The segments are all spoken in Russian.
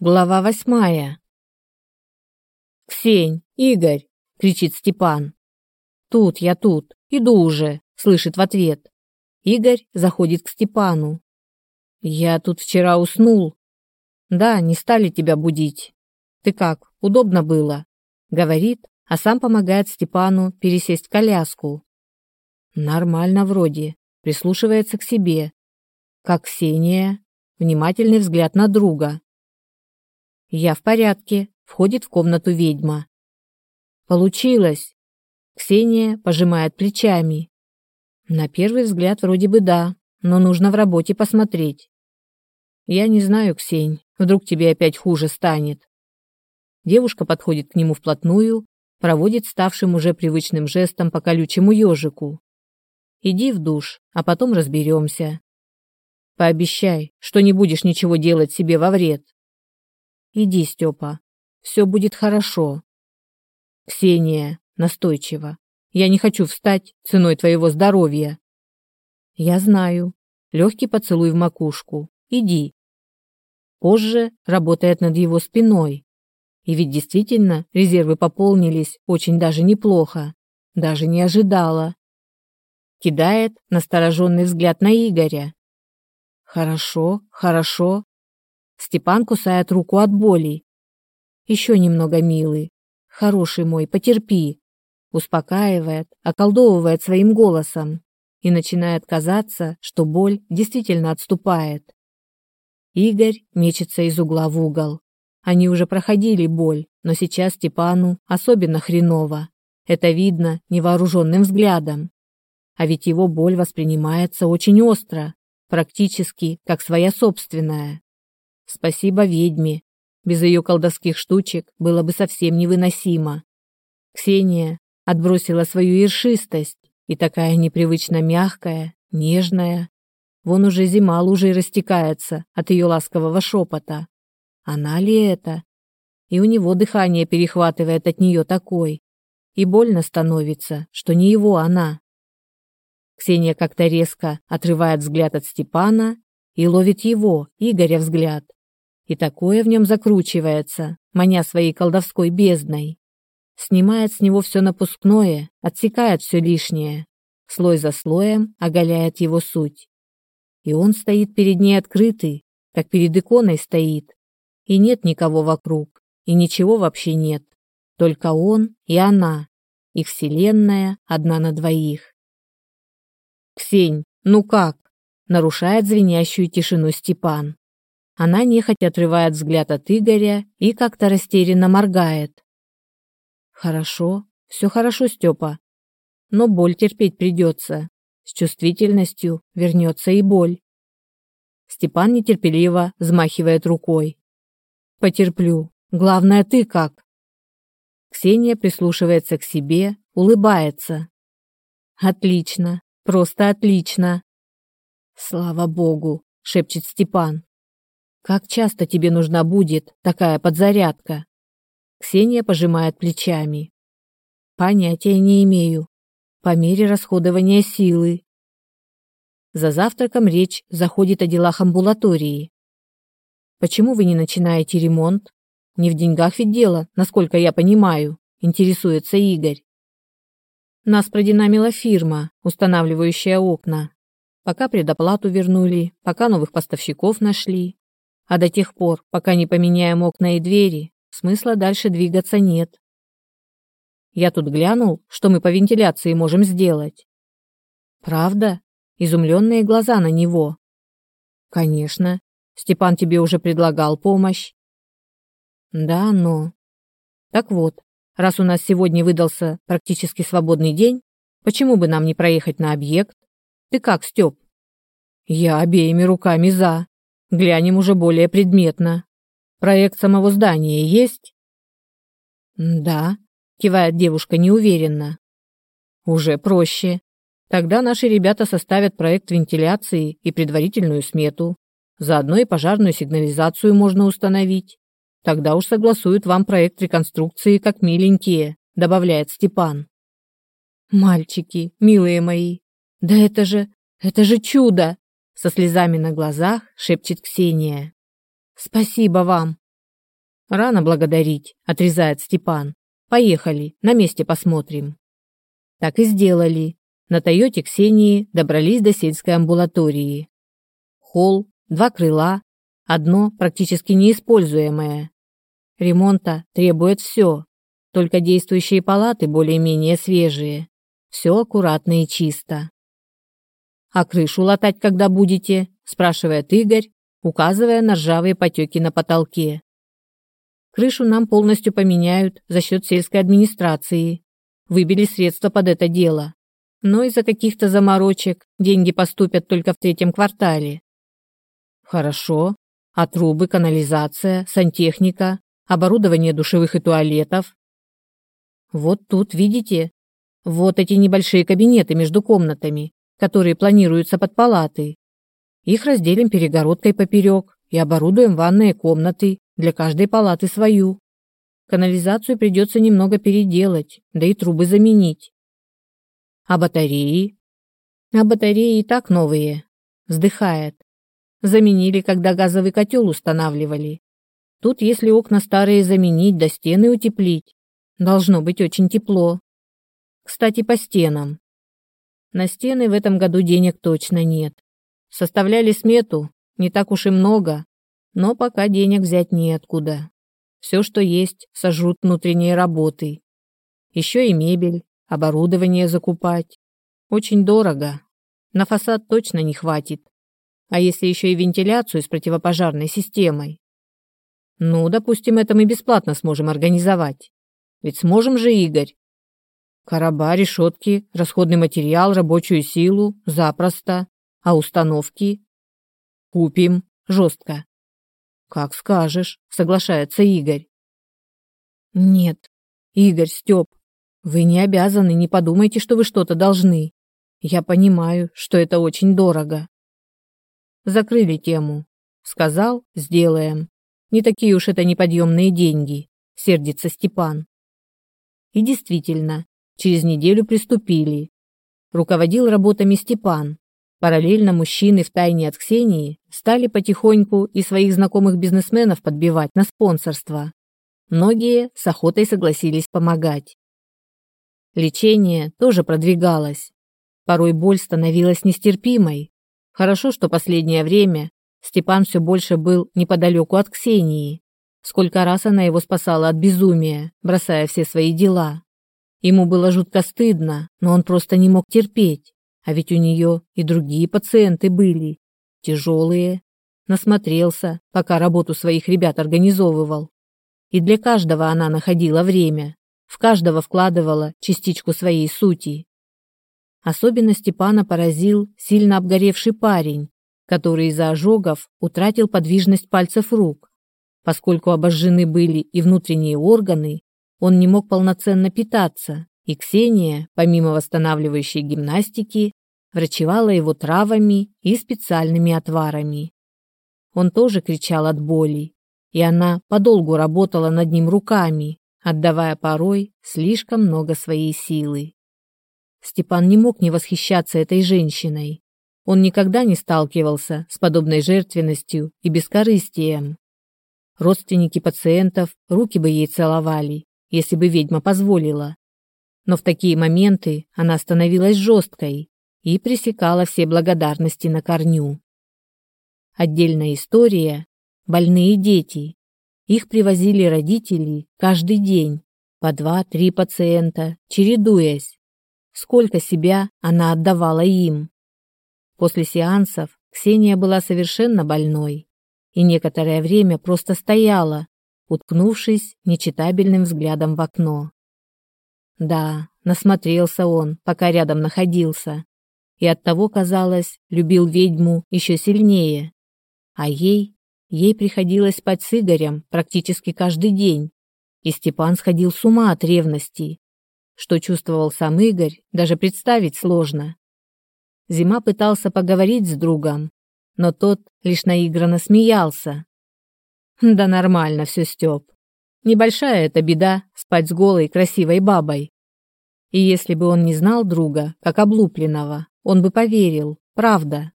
Глава восьмая. «Ксень! Игорь!» — кричит Степан. «Тут, я тут. Иду уже!» — слышит в ответ. Игорь заходит к Степану. «Я тут вчера уснул». «Да, не стали тебя будить. Ты как, удобно было?» — говорит, а сам помогает Степану пересесть в коляску. «Нормально вроде», — прислушивается к себе. «Как Ксения?» Внимательный взгляд на друга. «Я в порядке», — входит в комнату ведьма. «Получилось!» Ксения пожимает плечами. На первый взгляд вроде бы да, но нужно в работе посмотреть. Я не знаю, Ксень, вдруг тебе опять хуже станет. Девушка подходит к нему вплотную, проводит ставшим уже привычным жестом по колючему ежику. Иди в душ, а потом разберемся. Пообещай, что не будешь ничего делать себе во вред. Иди, Степа. Все будет хорошо. Ксения, настойчиво. Я не хочу встать ценой твоего здоровья. Я знаю. Легкий поцелуй в макушку. Иди. Позже работает над его спиной. И ведь действительно резервы пополнились очень даже неплохо. Даже не ожидала. Кидает настороженный взгляд на Игоря. Хорошо, хорошо. Степан кусает руку от боли. Еще немного, милый. Хороший мой, потерпи. Успокаивает, околдовывает своим голосом. И начинает казаться, что боль действительно отступает. Игорь мечется из угла в угол. Они уже проходили боль, но сейчас Степану особенно хреново. Это видно невооруженным взглядом. А ведь его боль воспринимается очень остро, практически как своя собственная. Спасибо ведьме. Без ее колдовских штучек было бы совсем невыносимо. Ксения отбросила свою ершистость и такая непривычно мягкая, нежная. Вон уже зима лужей растекается от ее ласкового шепота. Она ли это? И у него дыхание перехватывает от нее такой. И больно становится, что не его она. Ксения как-то резко отрывает взгляд от Степана и ловит его, Игоря, взгляд и такое в нем закручивается, маня своей колдовской бездной. Снимает с него все напускное, отсекает все лишнее, слой за слоем оголяет его суть. И он стоит перед ней открытый, как перед иконой стоит, и нет никого вокруг, и ничего вообще нет, только он и она, их вселенная одна на двоих. «Ксень, ну как?» — нарушает звенящую тишину Степан. Она нехотя отрывает взгляд от Игоря и как-то растерянно моргает. Хорошо, все хорошо, Степа. Но боль терпеть придется. С чувствительностью вернется и боль. Степан нетерпеливо взмахивает рукой. Потерплю. Главное, ты как? Ксения прислушивается к себе, улыбается. Отлично, просто отлично. Слава богу, шепчет Степан. Как часто тебе нужна будет такая подзарядка? Ксения пожимает плечами. Понятия не имею. По мере расходования силы. За завтраком речь заходит о делах амбулатории. Почему вы не начинаете ремонт? Не в деньгах ведь дело, насколько я понимаю, интересуется Игорь. Нас продинамила фирма, устанавливающая окна. Пока предоплату вернули, пока новых поставщиков нашли. А до тех пор, пока не поменяем окна и двери, смысла дальше двигаться нет. Я тут глянул, что мы по вентиляции можем сделать. Правда? Изумленные глаза на него. Конечно. Степан тебе уже предлагал помощь. Да, но... Так вот, раз у нас сегодня выдался практически свободный день, почему бы нам не проехать на объект? Ты как, Степ? Я обеими руками за. Глянем уже более предметно. Проект самого здания есть? Да, кивает девушка неуверенно. Уже проще. Тогда наши ребята составят проект вентиляции и предварительную смету. Заодно и пожарную сигнализацию можно установить. Тогда уж согласуют вам проект реконструкции как миленькие, добавляет Степан. Мальчики, милые мои, да это же, это же чудо! Со слезами на глазах шепчет Ксения. Спасибо вам. Рано благодарить, отрезает Степан. Поехали, на месте посмотрим. Так и сделали. На Тойоте Ксении добрались до сельской амбулатории. Холл, два крыла, одно практически неиспользуемое. Ремонта требует все, только действующие палаты более-менее свежие. Все аккуратно и чисто. «А крышу латать когда будете?» – спрашивает Игорь, указывая на ржавые потеки на потолке. Крышу нам полностью поменяют за счет сельской администрации. Выбили средства под это дело. Но из-за каких-то заморочек деньги поступят только в третьем квартале. Хорошо. А трубы, канализация, сантехника, оборудование душевых и туалетов? Вот тут, видите? Вот эти небольшие кабинеты между комнатами, которые планируются под палаты. Их разделим перегородкой поперек и оборудуем ванные комнаты, для каждой палаты свою. Канализацию придется немного переделать, да и трубы заменить. А батареи? А батареи и так новые. Вздыхает. Заменили, когда газовый котел устанавливали. Тут, если окна старые заменить, да стены утеплить, должно быть очень тепло. Кстати, по стенам. На стены в этом году денег точно нет. Составляли смету, не так уж и много, но пока денег взять неоткуда. Все, что есть, сожрут внутренние работы. Еще и мебель, оборудование закупать. Очень дорого. На фасад точно не хватит. А если еще и вентиляцию с противопожарной системой? Ну, допустим, это мы бесплатно сможем организовать. Ведь сможем же, Игорь? Короба, решетки, расходный материал, рабочую силу, запросто. А установки? Купим, жестко. Как скажешь, соглашается Игорь. Нет, Игорь, Степ, вы не обязаны, не подумайте, что вы что-то должны. Я понимаю, что это очень дорого. Закрыли тему. Сказал, сделаем. Не такие уж это неподъемные деньги, сердится Степан. И действительно, через неделю приступили. Руководил работами Степан, Параллельно мужчины в тайне от Ксении стали потихоньку и своих знакомых бизнесменов подбивать на спонсорство. Многие с охотой согласились помогать. Лечение тоже продвигалось. Порой боль становилась нестерпимой. Хорошо, что последнее время Степан все больше был неподалеку от Ксении. Сколько раз она его спасала от безумия, бросая все свои дела. Ему было жутко стыдно, но он просто не мог терпеть. А ведь у нее и другие пациенты были. Тяжелые. Насмотрелся, пока работу своих ребят организовывал. И для каждого она находила время. В каждого вкладывала частичку своей сути. Особенно Степана поразил сильно обгоревший парень, который из-за ожогов утратил подвижность пальцев рук. Поскольку обожжены были и внутренние органы, он не мог полноценно питаться, и Ксения, помимо восстанавливающей гимнастики, врачевала его травами и специальными отварами. Он тоже кричал от боли, и она подолгу работала над ним руками, отдавая порой слишком много своей силы. Степан не мог не восхищаться этой женщиной. Он никогда не сталкивался с подобной жертвенностью и бескорыстием. Родственники пациентов руки бы ей целовали, если бы ведьма позволила. Но в такие моменты она становилась жесткой, и пресекала все благодарности на корню. Отдельная история – больные дети. Их привозили родители каждый день, по два-три пациента, чередуясь. Сколько себя она отдавала им. После сеансов Ксения была совершенно больной и некоторое время просто стояла, уткнувшись нечитабельным взглядом в окно. Да, насмотрелся он, пока рядом находился, и оттого, казалось, любил ведьму еще сильнее. А ей, ей приходилось спать с Игорем практически каждый день, и Степан сходил с ума от ревности. Что чувствовал сам Игорь, даже представить сложно. Зима пытался поговорить с другом, но тот лишь наигранно смеялся. Да нормально все, Степ. Небольшая это беда спать с голой красивой бабой. И если бы он не знал друга, как облупленного, он бы поверил, правда.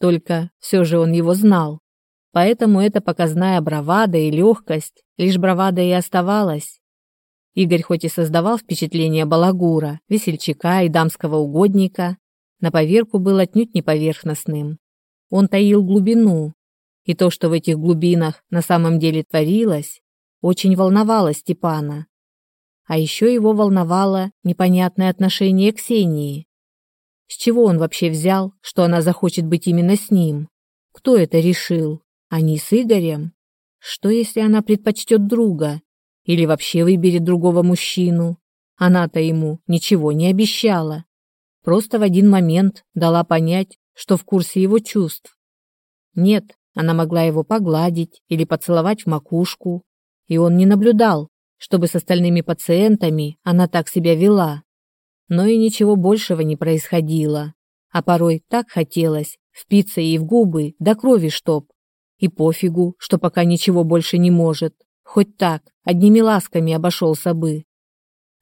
Только все же он его знал. Поэтому эта показная бравада и легкость лишь бравада и оставалась. Игорь хоть и создавал впечатление балагура, весельчака и дамского угодника, на поверку был отнюдь не поверхностным. Он таил глубину, и то, что в этих глубинах на самом деле творилось, очень волновало Степана. А еще его волновало непонятное отношение к Ксении. С чего он вообще взял, что она захочет быть именно с ним? Кто это решил? Они с Игорем? Что, если она предпочтет друга? Или вообще выберет другого мужчину? Она-то ему ничего не обещала. Просто в один момент дала понять, что в курсе его чувств. Нет, она могла его погладить или поцеловать в макушку, и он не наблюдал, чтобы с остальными пациентами она так себя вела. Но и ничего большего не происходило, а порой так хотелось впиться ей в губы до крови чтоб. И пофигу, что пока ничего больше не может. Хоть так, одними ласками обошелся бы.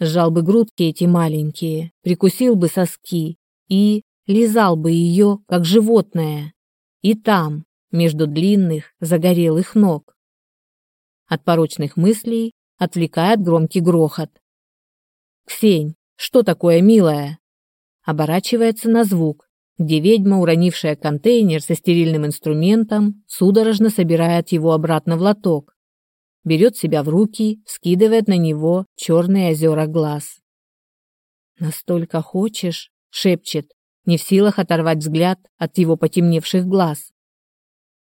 Сжал бы грудки эти маленькие, прикусил бы соски и лизал бы ее, как животное. И там, между длинных, загорелых ног. От порочных мыслей отвлекает громкий грохот. «Ксень, что такое, милая?» Оборачивается на звук, где ведьма, уронившая контейнер со стерильным инструментом, судорожно собирает его обратно в лоток. Берет себя в руки, скидывает на него черные озера глаз. «Настолько хочешь?» — шепчет, не в силах оторвать взгляд от его потемневших глаз.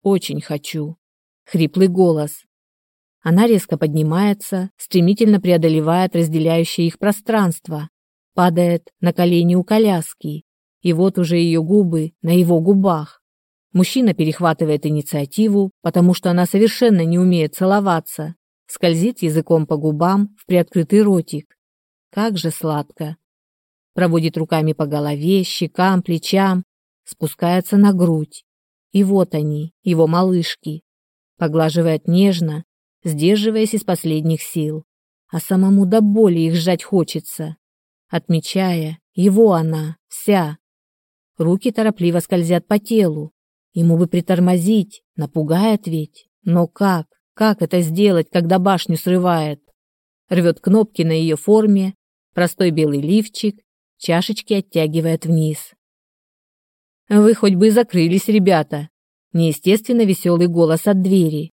«Очень хочу». Хриплый голос. Она резко поднимается, стремительно преодолевает разделяющее их пространство, падает на колени у коляски, и вот уже ее губы на его губах. Мужчина перехватывает инициативу, потому что она совершенно не умеет целоваться, скользит языком по губам в приоткрытый ротик. Как же сладко. Проводит руками по голове, щекам, плечам, спускается на грудь. И вот они, его малышки. Поглаживает нежно, сдерживаясь из последних сил. А самому до боли их сжать хочется. Отмечая, его она, вся, Руки торопливо скользят по телу. Ему бы притормозить, напугает ведь. Но как? Как это сделать, когда башню срывает? Рвет кнопки на ее форме, простой белый лифчик, чашечки оттягивает вниз. Вы хоть бы закрылись, ребята. Неестественно веселый голос от двери.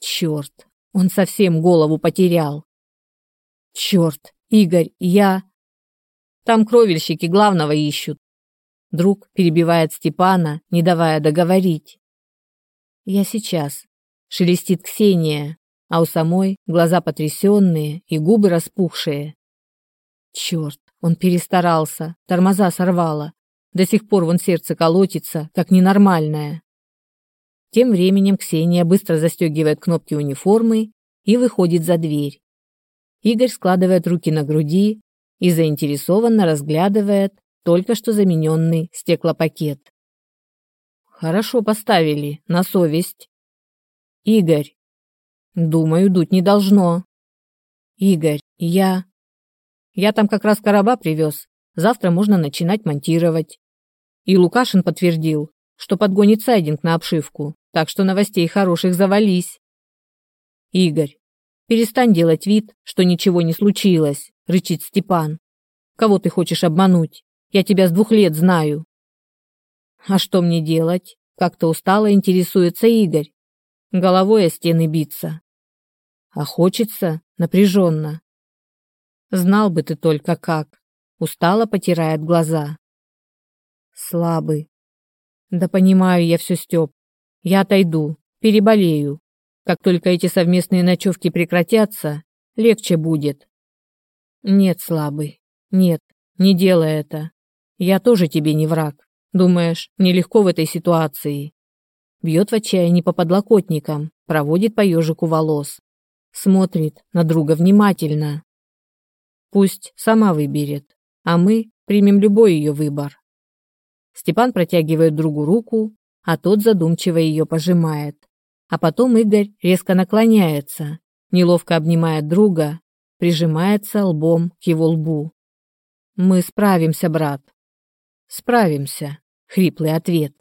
Черт, он совсем голову потерял. Черт, Игорь, я... Там кровельщики главного ищут. Друг перебивает Степана, не давая договорить. «Я сейчас», — шелестит Ксения, а у самой глаза потрясенные и губы распухшие. Черт, он перестарался, тормоза сорвало. До сих пор вон сердце колотится, как ненормальное. Тем временем Ксения быстро застегивает кнопки униформы и выходит за дверь. Игорь складывает руки на груди и заинтересованно разглядывает только что замененный стеклопакет. Хорошо поставили, на совесть. Игорь. Думаю, дуть не должно. Игорь, я... Я там как раз короба привез. Завтра можно начинать монтировать. И Лукашин подтвердил, что подгонит сайдинг на обшивку, так что новостей хороших завались. Игорь, перестань делать вид, что ничего не случилось, рычит Степан. Кого ты хочешь обмануть? Я тебя с двух лет знаю. А что мне делать? Как-то устало интересуется Игорь. Головой о стены биться. А хочется напряженно. Знал бы ты только как. Устало потирает глаза. Слабый. Да понимаю я все, Степ. Я отойду, переболею. Как только эти совместные ночевки прекратятся, легче будет. Нет, слабый. Нет, не делай это. Я тоже тебе не враг. Думаешь, мне легко в этой ситуации?» Бьет в отчаянии по подлокотникам, проводит по ежику волос. Смотрит на друга внимательно. Пусть сама выберет, а мы примем любой ее выбор. Степан протягивает другу руку, а тот задумчиво ее пожимает. А потом Игорь резко наклоняется, неловко обнимает друга, прижимается лбом к его лбу. «Мы справимся, брат», Справимся. Хриплый ответ.